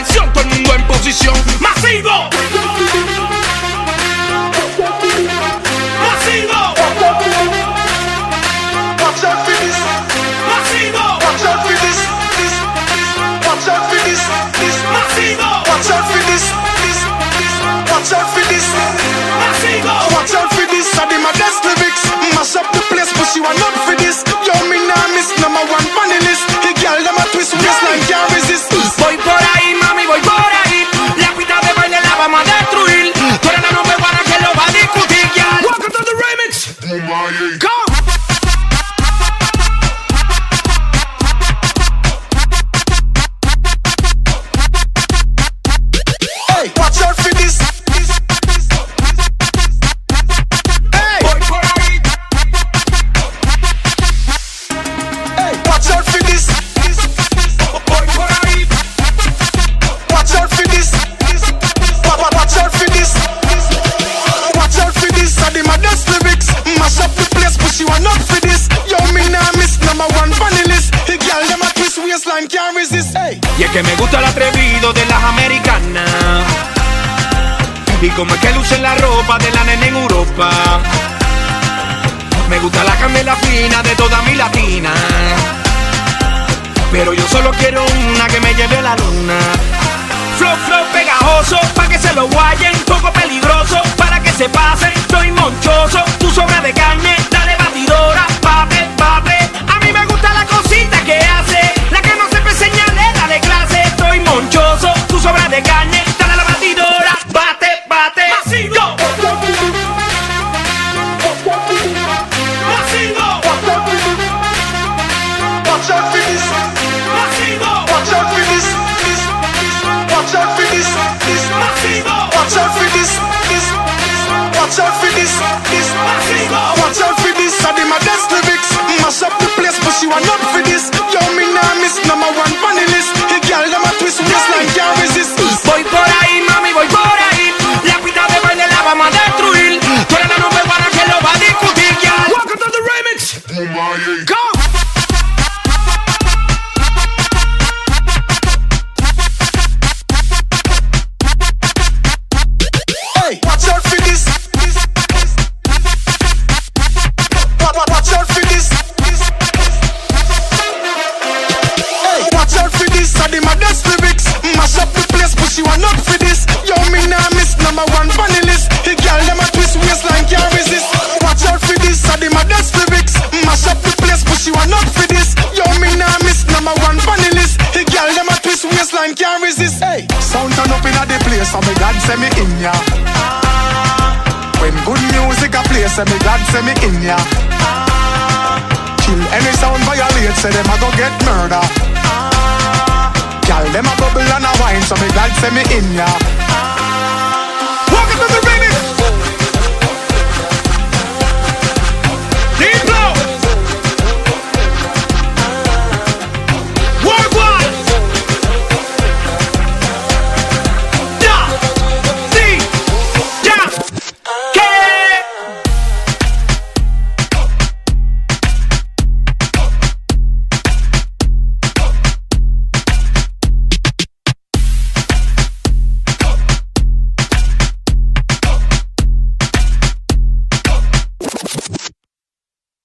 atención Como es que luce la ropa de la nena en Europa. Me gusta la candela fría out for this, this. Watch out for this, I did my dance lyrics. Mash up the place, but you are not. baseline can't resist. Hey, sound turn up in a the place, So me God send me in ya. When good music a play, say me God send me in ya. Kill any sound violate, say them a go get murder. Girl, them a bubble and a wine, so me God send me in ya.